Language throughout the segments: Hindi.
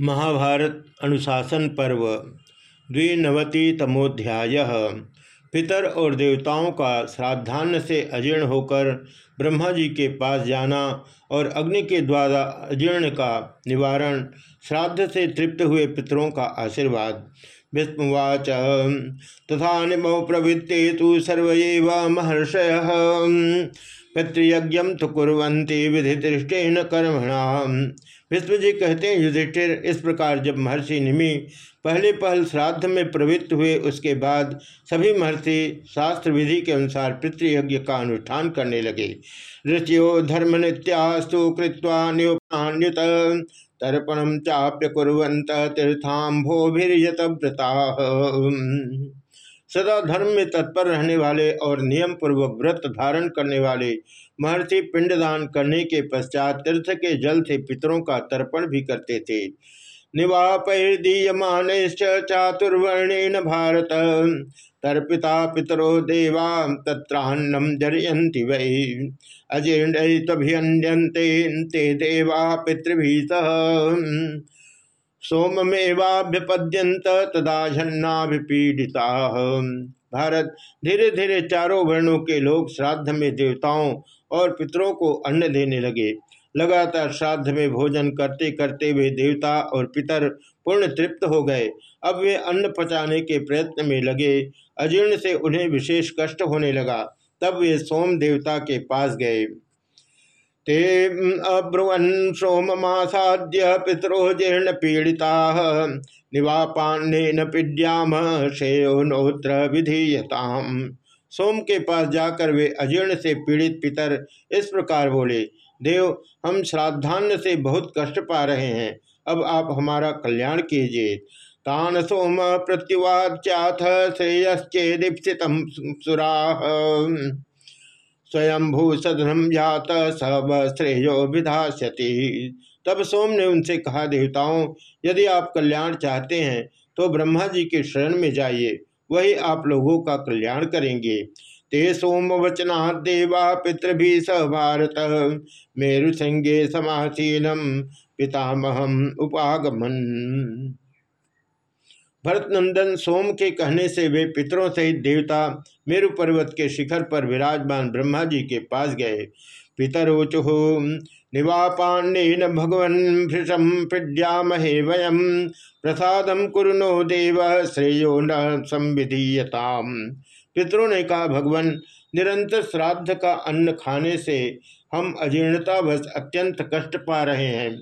महाभारत अनुशासन पर्व, द्विनवतितमोध्याय। पितर और देवताओं का श्राद्धान्न से अजीर्ण होकर ब्रह्मा जी के पास जाना और अग्नि के द्वारा अजीर्ण का निवारण, श्राद्ध से तृप्त हुए पितरों का आशीर्वाद। विस्मुवाच, तथा निमो प्रवृत्ते तो सर्व महर्षय। पितृयज्ञ तो कुरंती विधि दृष्टेन कर्मणा विष्णु जी कहते हैं, युधिष्ठिर, इस प्रकार जब महर्षि निमि पहले पहल श्राद्ध में प्रवृत्त हुए, उसके बाद सभी महर्षि शास्त्र विधि के अनुसार पितृयज्ञ का अनुष्ठान करने लगे। ऋचियो धर्म नित्यास्तु कृत्वा न्योपान्युत तर्पणम चाप्य कुरंत तीर्थाम्भोभिर्यत व्रता सदा धर्म में तत्पर रहने वाले और नियम पूर्वक व्रत धारण करने वाले, महर्षि पिंडदान करने के पश्चात तीर्थ के जल से पितरों का तर्पण भी करते थे। निवापैर्दीयमान चातुर्वर्णेन भारत। तर्पिता पितरो देवा तत्रान्नम जरयंति वै। अजीर्णभियन्यन्ते ते देवा पितृभी सोममेवाभ्यपद्यंत तदा झन्नाभिपीडिता। भारत धीरे धीरे चारों वर्णों के लोग श्राद्ध में देवताओं और पितरों को अन्न देने लगे। लगातार श्राद्ध में भोजन करते करते वे देवता और पितर पूर्ण तृप्त हो गए। अब वे अन्न पचाने के प्रयत्न में लगे। अजीर्ण से उन्हें विशेष कष्ट होने लगा। तब वे सोम देवता के पास गए। ते अब्रुवन सोममासाद्य पितरो जीर्ण पीड़िता निवापान्न पीड्याम नोत्र विधीयताम। सोम के पास जाकर वे अजीर्ण से पीड़ित पितर इस प्रकार बोले, देव, हम श्राद्धान्न से बहुत कष्ट पा रहे हैं। अब आप हमारा कल्याण कीजिए। तान सोम प्रत्युवाच्याथ श्रेयश्चेदीप्सित सुरा। स्वयंभू सदनम जात सब श्रेयो विधास्यति। तब सोम ने उनसे कहा, देवताओं, यदि आप कल्याण चाहते हैं तो ब्रह्मा जी के शरण में जाइए, वही आप लोगों का कल्याण करेंगे। ते सोम वचना देवा पितृभि स भारत मेरु संगे समासीनम पितामहम उपागमन। भरतनंदन सोम के कहने से वे पितरों सहित देवता मेरु पर्वत के शिखर पर विराजमान ब्रह्मा जी के पास गए। पितरोचुह निवापाण्यन भगवन पिड्यामहे वयम प्रसाद कुरुनो देव, श्रेयो न संविधीयताम। पितरों ने कहा, भगवान, निरंतर श्राद्ध का अन्न खाने से हम अजीर्णतावश अत्यंत कष्ट पा रहे हैं।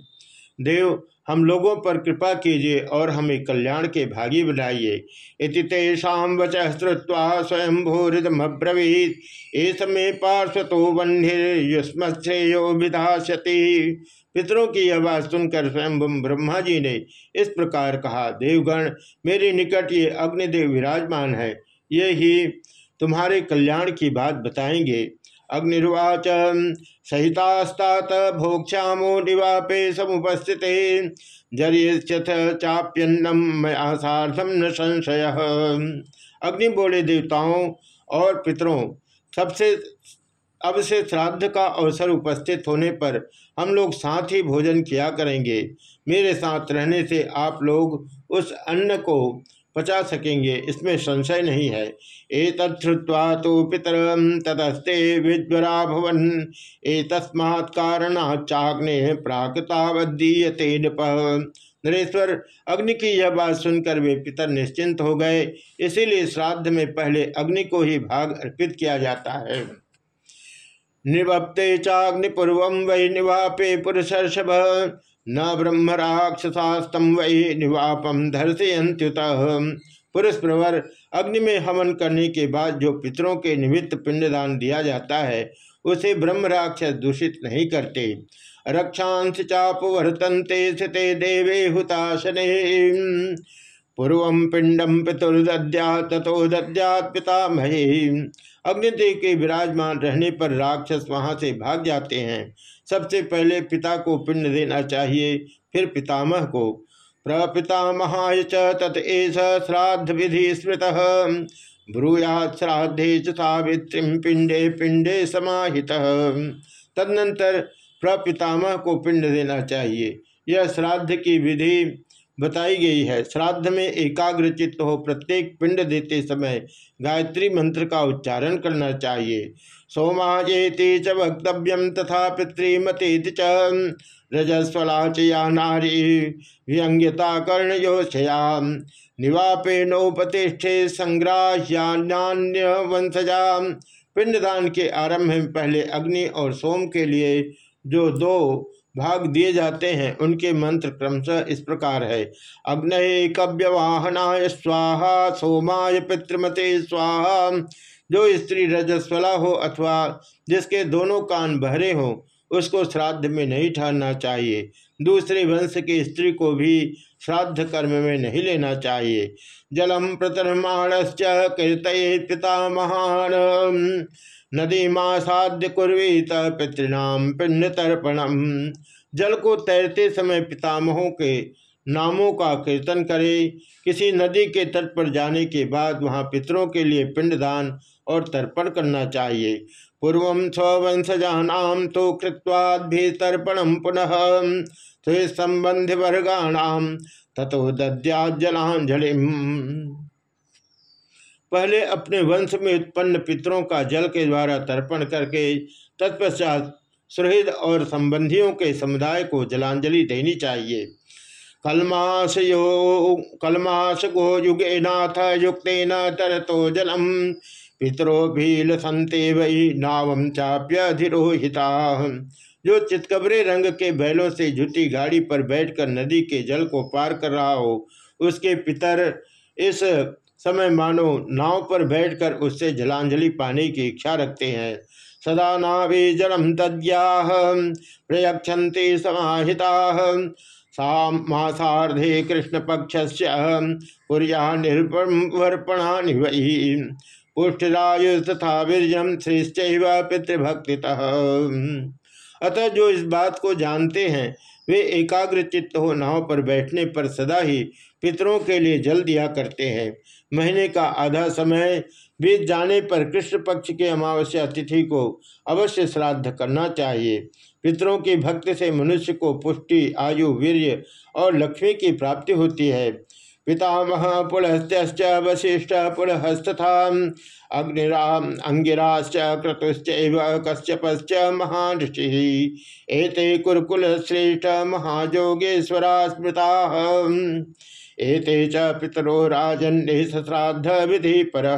देव हम लोगों पर कृपा कीजिए और हमें कल्याण के भागी बनाइए। इति तेषाम वच श्रुवा स्वयं भूरिदमब्रवीत एस में पार्श्वतो वह्निर्युष्मश्रेयो विधाशति पितरों की बात सुनकर स्वयं ब्रह्मा जी ने इस प्रकार कहा, देवगण, मेरे निकट ये अग्निदेव विराजमान है। ये ही तुम्हारे कल्याण की बात बताएँगे। अग्निर्वाच। सहितास्तात भोक्षामो निवापे समुपस्थित। जरियथ चाप्यन्नम मया न संशय। अग्नि बोले देवताओं और पितरों, सबसे अब से श्राद्ध का अवसर उपस्थित होने पर हम लोग साथ ही भोजन किया करेंगे। मेरे साथ रहने से आप लोग उस अन्न को पचा सकेंगे। इसमें संशय नहीं है। तत्वा तो पितर ततस्ते विज्वरा भवन ए तस्मात् कारणाचाग्ने प्राकृतावदीयते नृप। नरेश्वर, अग्नि की यह बात सुनकर वे पितर निश्चिंत हो गए। इसीलिए श्राद्ध में पहले अग्नि को ही भाग अर्पित किया जाता है। निवप्ते चाग्निपूर्व वै निवापे पुरुषर्षभ। न ब्रह्म राक्षसास्तम वही निवापम धर्षयंत्युत पुरुष प्रवर अग्नि में हवन करने के बाद जो पितरों के निमित्त पिंडदान दिया जाता है, उसे ब्रह्म राक्षस दूषित नहीं करते। रक्षांश चाप वर्तनते स्थिते देवे हुताशने। पूर्व पिंडम पितुर्द्या तथो दद्यात पितामहे। अग्निदेव के विराजमान रहने पर राक्षस वहाँ से भाग जाते हैं। सबसे पहले पिता को पिंड देना चाहिए, फिर पितामह को। प्रपितामहाय तत्ष श्राद्ध विधि स्मृत। ब्रूयात श्राद्धे सावित्री पिंडे पिंडे समाहित। तदनंतर प्रपितामह को पिंड देना चाहिए। यह श्राद्ध की विधि बताई गई है। श्राद्ध में एकाग्र चित्त हो प्रत्येक पिंड देते समय गायत्री मंत्र का उच्चारण करना चाहिए। सोमाजेति च वक्तव्यम तथा पितृमती च। रजस्वला च नारी व्यंग्यता कर्ण कर्णयोशया निवापे नौपतिष्ठे संग्राह्यान्य वंशजा पिंडदान के आरंभ में पहले अग्नि और सोम के लिए जो दो भाग दिए जाते हैं। उनके मंत्र क्रमशः इस प्रकार है। अग्नय कव्यवाहनाय स्वाहा, सोमाय पितृमते स्वाहा। जो स्त्री रजस्वला हो अथवा जिसके दोनों कान बहरे हो उसको श्राद्ध में नहीं ठहरना चाहिए। दूसरे वंश की स्त्री को भी श्राद्ध कर्म में नहीं लेना चाहिए। जलम प्रतर्माणश्च कृत पिता महान नदी माँ साध्य कुर्वीत पितृणाम पिंड तर्पणम जल को तैरते समय पितामहों के नामों का कीर्तन करे। किसी नदी के तट पर जाने के बाद वहाँ पितरों के लिए पिंडदान और तर्पण करना चाहिए। पूर्व स्ववंशजानाम तो कृत्वाद्भि पुनः संबंधी वर्गाणाम तथो दद्या जलांजलि पहले अपने वंश में उत्पन्न पितरों का जल के द्वारा तर्पण करके तत्पश्चात सुहृद और संबंधियों के समुदाय को जलांजलि देनी चाहिए। कलमास यो कलमास गो युगे नाथ युक्त न तरतो जलम। पितरो भील संते वही नावम चाप्यधिरोहिता। जो चितकबरे रंग के बैलों से झुटी गाड़ी पर बैठकर नदी के जल को पार कर रहा हो, उसके पितर इस समय मानो नाव पर बैठकर उससे जलांजलि पाने की इच्छा रखते हैं। सदा नावे जलम तद्याह प्रयक्षते समाहिता। मासाधे कृष्ण पक्ष से निर्वर्पणा वही पुष्टरायु तथा वीरजम श्रेष्ठ पितृभक्ति अतः जो इस बात को जानते हैं, वे एकाग्र चित्त हो नाव पर बैठने पर सदा ही पितरों के लिए जल दिया करते हैं। महीने का आधा समय बीत जाने पर कृष्ण पक्ष के अमावस्या तिथि को अवश्य श्राद्ध करना चाहिए। पितरों की भक्ति से मनुष्य को पुष्टि, आयु, वीर्य और लक्ष्मी की प्राप्ति होती है। पितामह पुलस्त वशिष्ठ पुलहस्तथा अग्निराम अंगिराश्च क्रतुश्च कश्यपश्च महाऋषि एते कुरकुल श्रेष्ठ महाजोगेश्वरा स्मृता एते च पितरो राजन विधि पर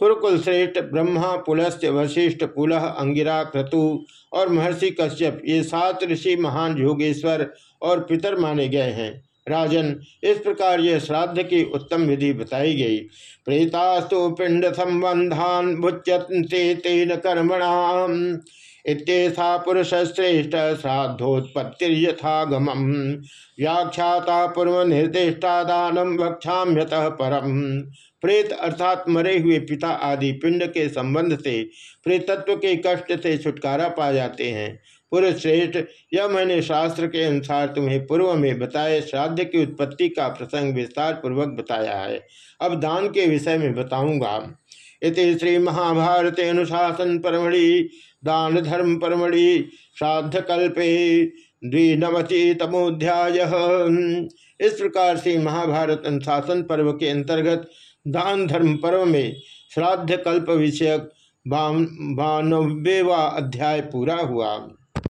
कुरकुल श्रेष्ठ ब्रह्मा पुलस्त वशिष्ठ पुलह अंगिरा क्रतु और महर्षि कश्यप ये सात ऋषि महान योगेश्वर और पितर माने गए हैं। राजन, इस प्रकार यह श्राद्ध की उत्तम विधि बताई गई। प्रेतास्तु पिंड संबंधान भुच्यते तेन कर्मणाम। इतना पुरुष श्रेष्ठ श्राद्धोत्पत्तिर्यथागम व्याख्याता पूर्व निर्दिष्टा दानम भक्षाम्यत परम। प्रेत अर्थात मरे हुए पिता आदि पिंड के संबंध से, प्रेतत्व के कष्ट से छुटकारा पा जाते हैं। पुरुष यह मैंने शास्त्र के अनुसार तुम्हें पूर्व में बताए श्राद्ध की उत्पत्ति का प्रसंग विस्तार पूर्वक बताया है। अब दान के विषय में बताऊँगा। इति श्री महाभारत अनुशासन परमढ़ि, दान धर्म परमढ़ि, श्राद्ध कल्पे द्विनवति तमोध्याय इस प्रकार से महाभारत अनुशासन पर्व के अंतर्गत दान धर्म पर्व में श्राद्ध कल्प विषयक बानवेवा अध्याय पूरा हुआ।